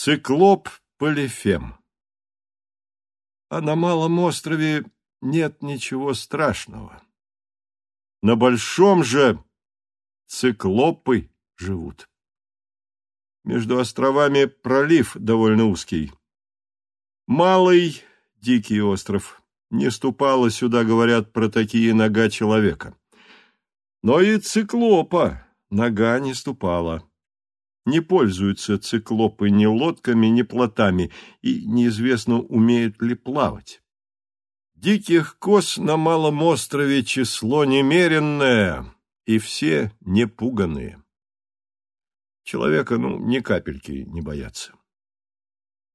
Циклоп Полифем А на Малом острове нет ничего страшного. На Большом же циклопы живут. Между островами пролив довольно узкий. Малый дикий остров. Не ступала сюда, говорят, про такие нога человека. Но и циклопа нога не ступала. Не пользуются циклопы ни лодками, ни плотами, и неизвестно, умеют ли плавать. Диких коз на Малом острове число немеренное, и все непуганные. Человека, ну, ни капельки не боятся.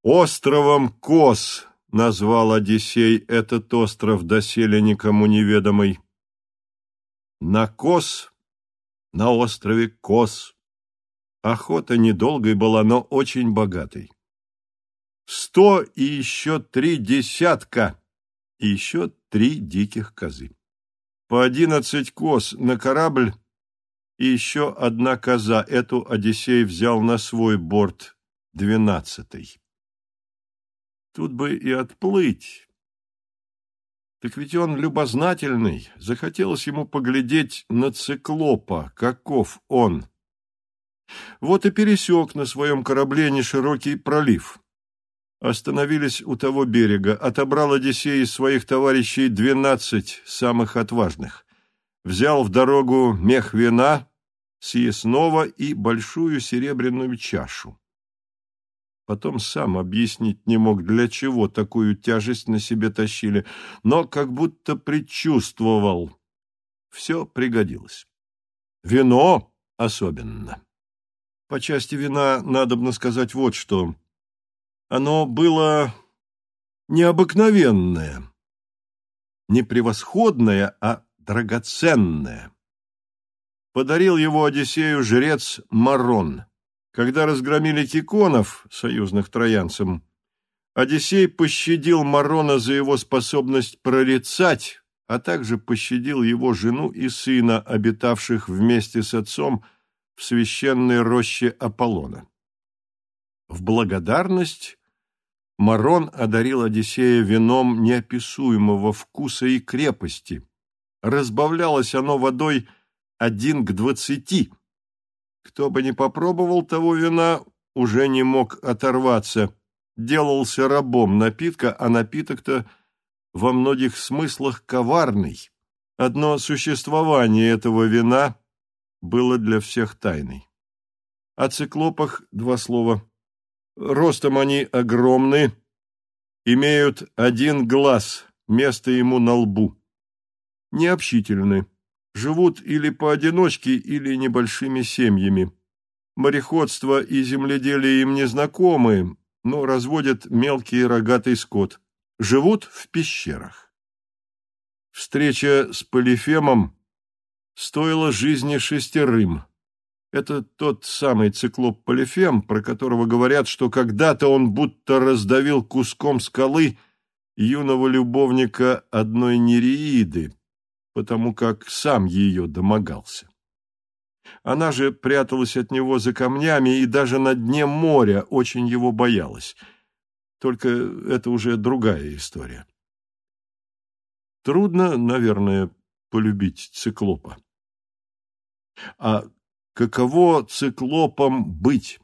Островом Кос назвал Одиссей этот остров доселе никому неведомый. На Кос, на острове Кос, Охота недолгой была, но очень богатой. Сто и еще три десятка, и еще три диких козы. По одиннадцать коз на корабль и еще одна коза. Эту Одиссей взял на свой борт, двенадцатый. Тут бы и отплыть. Так ведь он любознательный, захотелось ему поглядеть на циклопа, каков он. Вот и пересек на своем корабле неширокий пролив. Остановились у того берега, отобрал Одиссей из своих товарищей двенадцать самых отважных. Взял в дорогу мех вина, съестного и большую серебряную чашу. Потом сам объяснить не мог, для чего такую тяжесть на себе тащили, но как будто предчувствовал. Все пригодилось. Вино особенно. По части вина надобно сказать вот что. Оно было необыкновенное, не превосходное, а драгоценное. Подарил его Одиссею жрец Марон. Когда разгромили киконов, союзных троянцам, Одиссей пощадил Марона за его способность прорицать, а также пощадил его жену и сына, обитавших вместе с отцом в священной роще Аполлона. В благодарность Марон одарил Одиссея вином неописуемого вкуса и крепости. Разбавлялось оно водой один к двадцати. Кто бы ни попробовал того вина, уже не мог оторваться, делался рабом напитка, а напиток-то во многих смыслах коварный. Одно существование этого вина было для всех тайной. О циклопах два слова. Ростом они огромны, имеют один глаз, место ему на лбу. Необщительны, живут или поодиночке, или небольшими семьями. Мореходство и земледелие им не знакомы, но разводят мелкий рогатый скот. Живут в пещерах. Встреча с Полифемом стоило жизни шестерым. Это тот самый циклоп Полифем, про которого говорят, что когда-то он будто раздавил куском скалы юного любовника одной нереиды, потому как сам ее домогался. Она же пряталась от него за камнями и даже на дне моря очень его боялась. Только это уже другая история. Трудно, наверное, полюбить циклопа. А каково циклопом быть?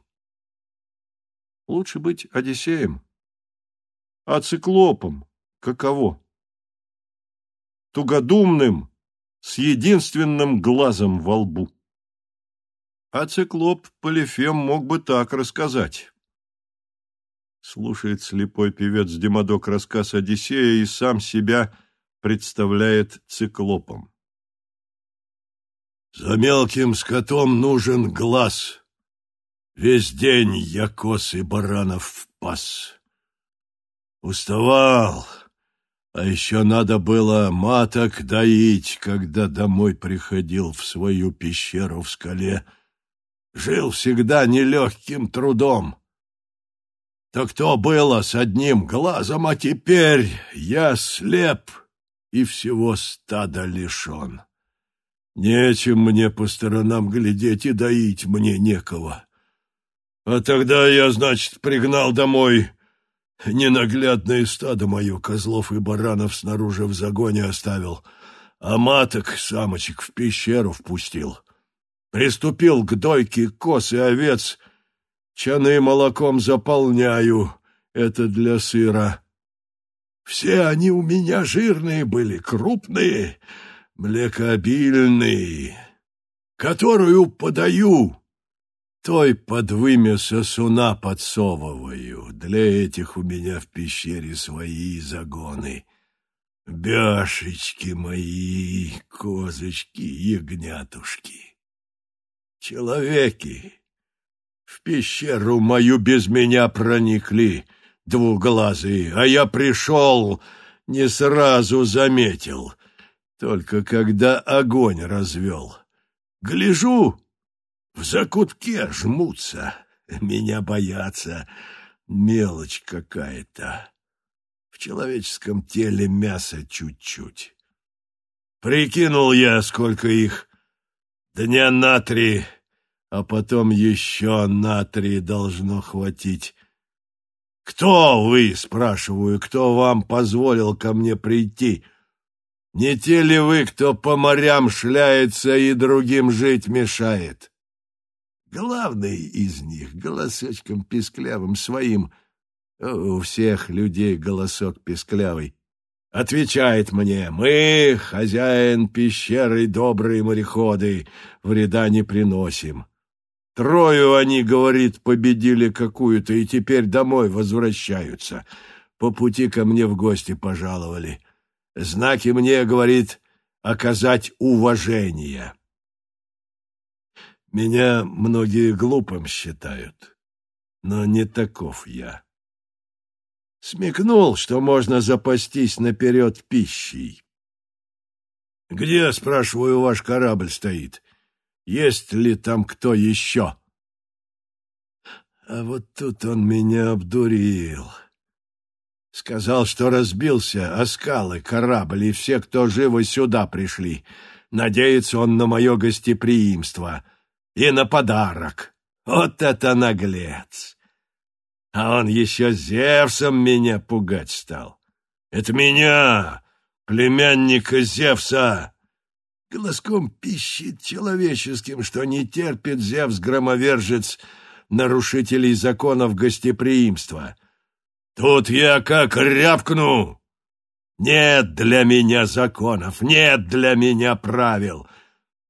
Лучше быть Одиссеем. А циклопом каково? Тугодумным, с единственным глазом во лбу. А циклоп Полифем мог бы так рассказать. Слушает слепой певец Демодок рассказ Одиссея и сам себя представляет циклопом. За мелким скотом нужен глаз. Весь день я коз и баранов пас. Уставал, а еще надо было маток доить, когда домой приходил в свою пещеру в скале. Жил всегда нелегким трудом. Так то было с одним глазом, а теперь я слеп и всего стада лишен. Нечем мне по сторонам глядеть и доить мне некого. А тогда я, значит, пригнал домой ненаглядное стадо мое, козлов и баранов снаружи в загоне оставил, а маток, самочек в пещеру впустил. Приступил к дойке коз и овец, чаны молоком заполняю, это для сыра. Все они у меня жирные были, крупные, млекообильные, которую подаю, той под вымя сосуна подсовываю. Для этих у меня в пещере свои загоны. Бяшечки мои, козочки, ягнятушки. Человеки в пещеру мою без меня проникли — двуглазый, а я пришел, не сразу заметил, только когда огонь развел. Гляжу, в закутке жмутся, меня боятся, мелочь какая-то. В человеческом теле мясо чуть-чуть. Прикинул я, сколько их, дня на три, а потом еще на три должно хватить. «Кто вы?» — спрашиваю. «Кто вам позволил ко мне прийти? Не те ли вы, кто по морям шляется и другим жить мешает?» Главный из них голосочком писклявым своим, у всех людей голосок писклявый, отвечает мне, «Мы, хозяин пещеры, добрые мореходы, вреда не приносим». Трою они, говорит, победили какую-то и теперь домой возвращаются. По пути ко мне в гости пожаловали. Знаки мне, говорит, оказать уважение. Меня многие глупым считают, но не таков я. Смекнул, что можно запастись наперед пищей. «Где, спрашиваю, ваш корабль стоит?» Есть ли там кто еще? А вот тут он меня обдурил. Сказал, что разбился о скалы корабль, и все, кто живо сюда пришли. Надеется он на мое гостеприимство и на подарок. Вот это наглец! А он еще Зевсом меня пугать стал. Это меня, племянника Зевса, Голоском пищит человеческим, что не терпит Зевс-громовержец нарушителей законов гостеприимства. Тут я как рявкну! Нет для меня законов, нет для меня правил.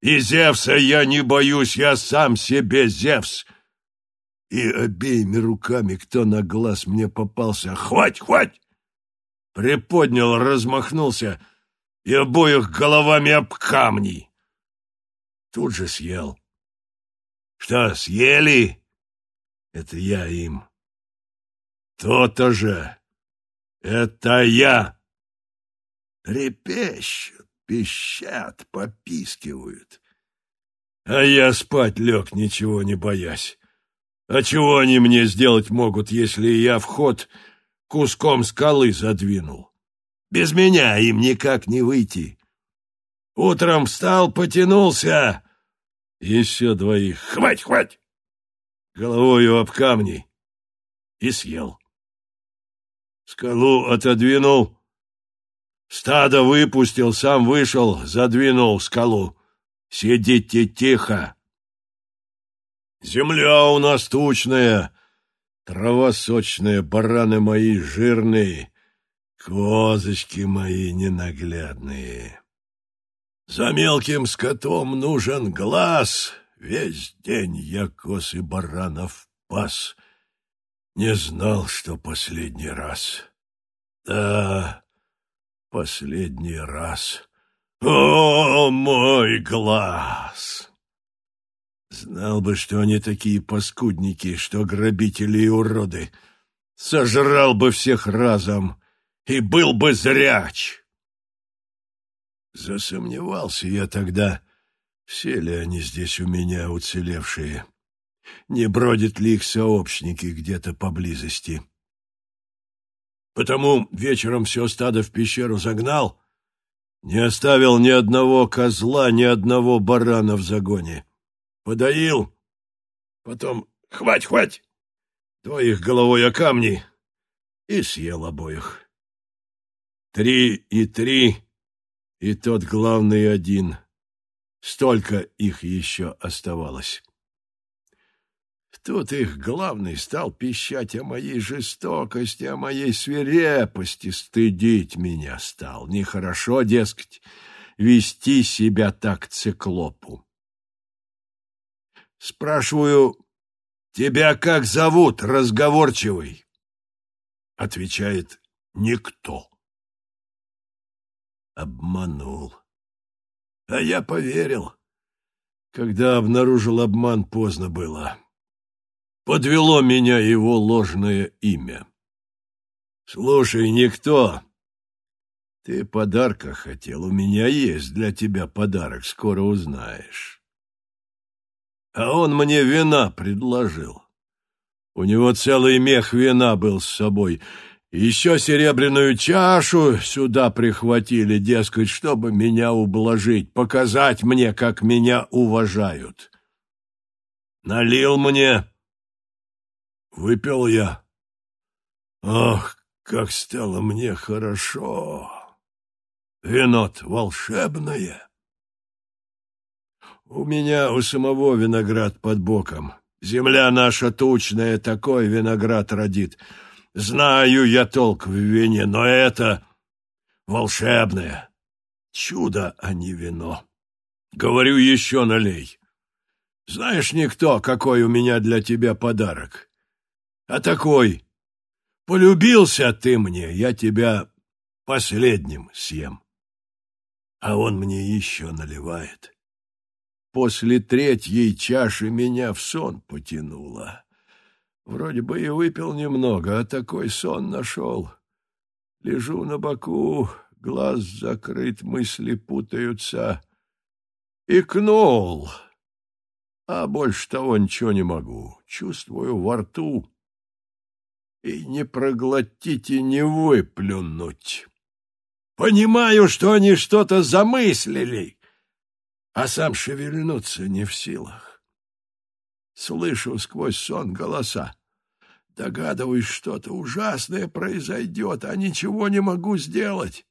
И Зевса я не боюсь, я сам себе Зевс. И обеими руками, кто на глаз мне попался, «Хвать, хвать!» Приподнял, размахнулся — и обоих головами об камни. Тут же съел. Что, съели? Это я им. То-то же. Это я. Репещут, пищат, попискивают. А я спать лег, ничего не боясь. А чего они мне сделать могут, если я вход куском скалы задвинул? Без меня им никак не выйти. Утром встал, потянулся. Еще двоих. Хвать, хвать! Головою об камни. И съел. Скалу отодвинул. Стадо выпустил, сам вышел, задвинул скалу. Сидите тихо. Земля у нас тучная, трава сочная, бараны мои жирные. Козочки мои ненаглядные. За мелким скотом нужен глаз. Весь день я коз и баранов пас. Не знал, что последний раз. Да, последний раз. О, мой глаз! Знал бы, что они такие паскудники, что грабители и уроды. Сожрал бы всех разом и был бы зряч. Засомневался я тогда, все ли они здесь у меня уцелевшие, не бродят ли их сообщники где-то поблизости. Потому вечером все стадо в пещеру загнал, не оставил ни одного козла, ни одного барана в загоне. Подоил, потом «Хвать, хвать!» двоих головой о камни и съел обоих. Три и три, и тот главный один. Столько их еще оставалось. Тут их главный стал пищать о моей жестокости, о моей свирепости, стыдить меня стал. Нехорошо, дескать, вести себя так циклопу. Спрашиваю, тебя как зовут, разговорчивый? Отвечает, никто. Обманул. А я поверил. Когда обнаружил обман, поздно было. Подвело меня его ложное имя. Слушай, никто. Ты подарка хотел, у меня есть для тебя подарок, скоро узнаешь. А он мне вина предложил. У него целый мех вина был с собой. Еще серебряную чашу сюда прихватили, дескать, чтобы меня ублажить, показать мне, как меня уважают. Налил мне, Выпил я. Ах, как стало мне хорошо! вино волшебное. У меня у самого виноград под боком. Земля наша тучная, такой виноград родит. Знаю я толк в вине, но это волшебное. Чудо, а не вино. Говорю, еще налей. Знаешь, никто, какой у меня для тебя подарок а такой «Полюбился ты мне, я тебя последним съем». А он мне еще наливает. После третьей чаши меня в сон потянуло. Вроде бы и выпил немного, а такой сон нашел. Лежу на боку, глаз закрыт, мысли путаются. Икнул. А больше того ничего не могу. Чувствую во рту и не проглотить и не выплюнуть. Понимаю, что они что-то замыслили, а сам шевельнуться не в силах. Слышу сквозь сон голоса. Догадываюсь, что-то ужасное произойдет, а ничего не могу сделать.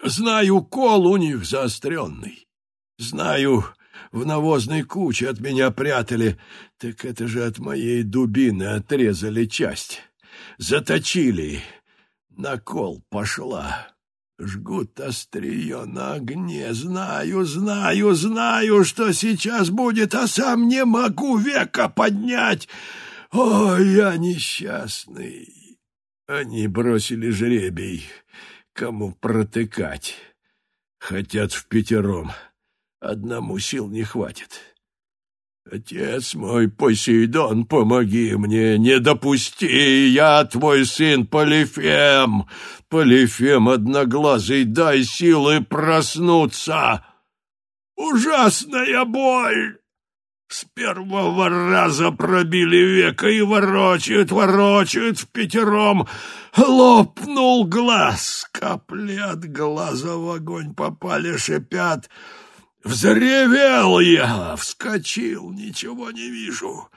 Знаю, кол у них заостренный. Знаю, в навозной куче от меня прятали, так это же от моей дубины отрезали часть заточили. На кол пошла. Жгут острие на огне. Знаю, знаю, знаю, что сейчас будет, а сам не могу века поднять. Ой, я несчастный. Они бросили жребий, кому протыкать. Хотят в пятером. Одному сил не хватит. Отец мой Посейдон, помоги мне, не допусти, я твой сын Полифем, Полифем одноглазый, дай силы проснуться. Ужасная боль! С первого раза пробили века и ворочают, ворочают в пятером. Лопнул глаз, капли от глаза в огонь попали, шипят — Взревел я, вскочил, ничего не вижу.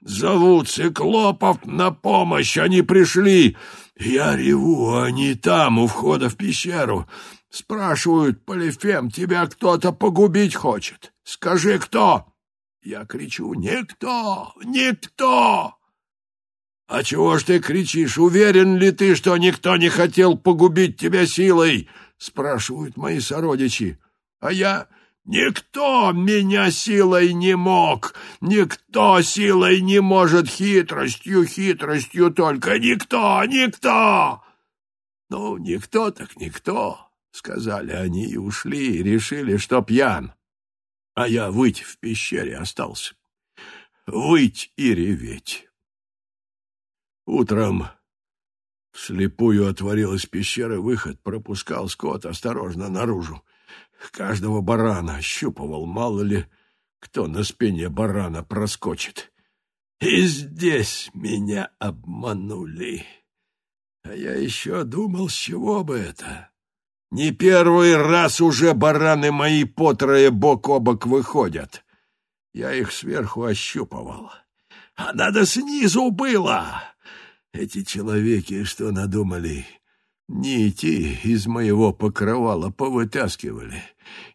Зовут циклопов на помощь, они пришли. Я реву, они там, у входа в пещеру. Спрашивают, Полифем, тебя кто-то погубить хочет. Скажи, кто? Я кричу, никто, никто. А чего ж ты кричишь? Уверен ли ты, что никто не хотел погубить тебя силой? Спрашивают мои сородичи. А я... Никто меня силой не мог, никто силой не может хитростью, хитростью только никто, никто. Ну, никто так никто, сказали они и ушли, и решили, что пьян. А я выть в пещере остался, выть и реветь. Утром вслепую отворилась пещера, выход пропускал скот осторожно наружу. Каждого барана ощупывал, мало ли кто на спине барана проскочит. И здесь меня обманули. А я еще думал, с чего бы это. Не первый раз уже бараны мои по трое бок о бок выходят. Я их сверху ощупывал. А надо снизу было. Эти человеки что надумали? Нити из моего покрывала повытаскивали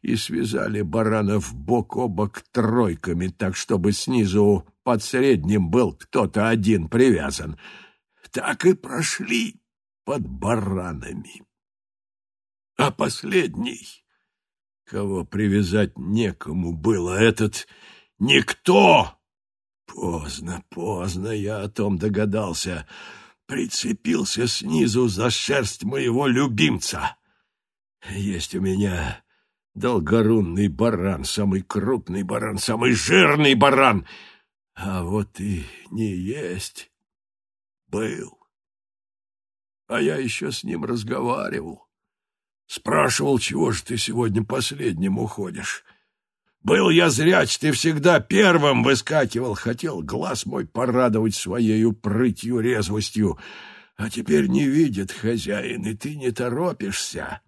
и связали баранов бок о бок тройками, так чтобы снизу под средним был кто-то один привязан. Так и прошли под баранами. А последний, кого привязать некому было, этот никто. Поздно, поздно я о том догадался — прицепился снизу за шерсть моего любимца. Есть у меня долгорунный баран, самый крупный баран, самый жирный баран, а вот и не есть. Был. А я еще с ним разговаривал. Спрашивал, чего же ты сегодня последним уходишь. Был я зряч, ты всегда первым выскакивал, хотел глаз мой порадовать своею прытью резвостью, а теперь не видит хозяин, и ты не торопишься.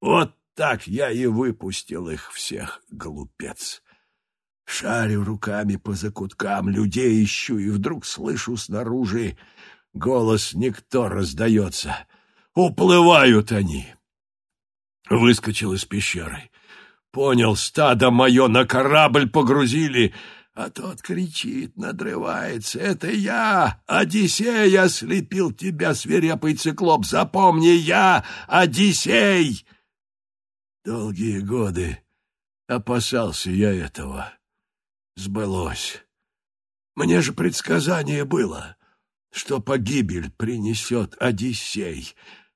Вот так я и выпустил их всех, глупец. Шарю руками по закуткам, людей ищу, и вдруг слышу снаружи голос никто раздается. Уплывают они. Выскочил из пещеры. Понял, стадо мое на корабль погрузили, а тот кричит, надрывается. Это я, Одиссей, ослепил тебя, свирепый циклоп. Запомни, я Одиссей! Долгие годы опасался я этого. Сбылось. Мне же предсказание было, что погибель принесет Одиссей.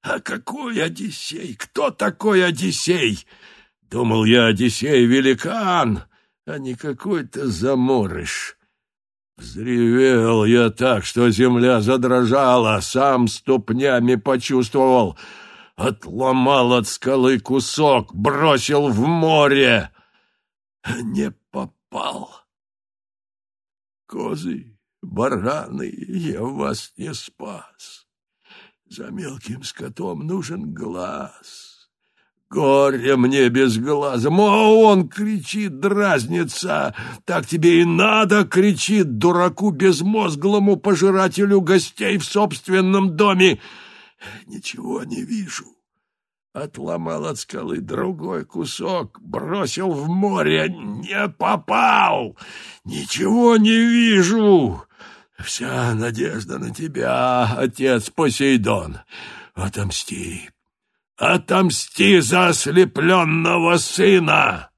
А какой Одиссей? Кто такой Одиссей? Думал я, Одиссей великан, а не какой-то заморыш. Взревел я так, что земля задрожала, сам ступнями почувствовал. Отломал от скалы кусок, бросил в море. Не попал. Козы, бараны, я вас не спас. За мелким скотом нужен глаз. Горе мне без глаза, а он кричит, дразнится. Так тебе и надо, кричит дураку безмозглому пожирателю гостей в собственном доме. Ничего не вижу. Отломал от скалы другой кусок, бросил в море, не попал. Ничего не вижу. Вся надежда на тебя, отец Посейдон. Отомсти, Отомсти за ослепленного сына!»